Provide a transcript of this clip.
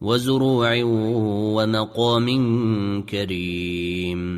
وزروع ومقام كريم.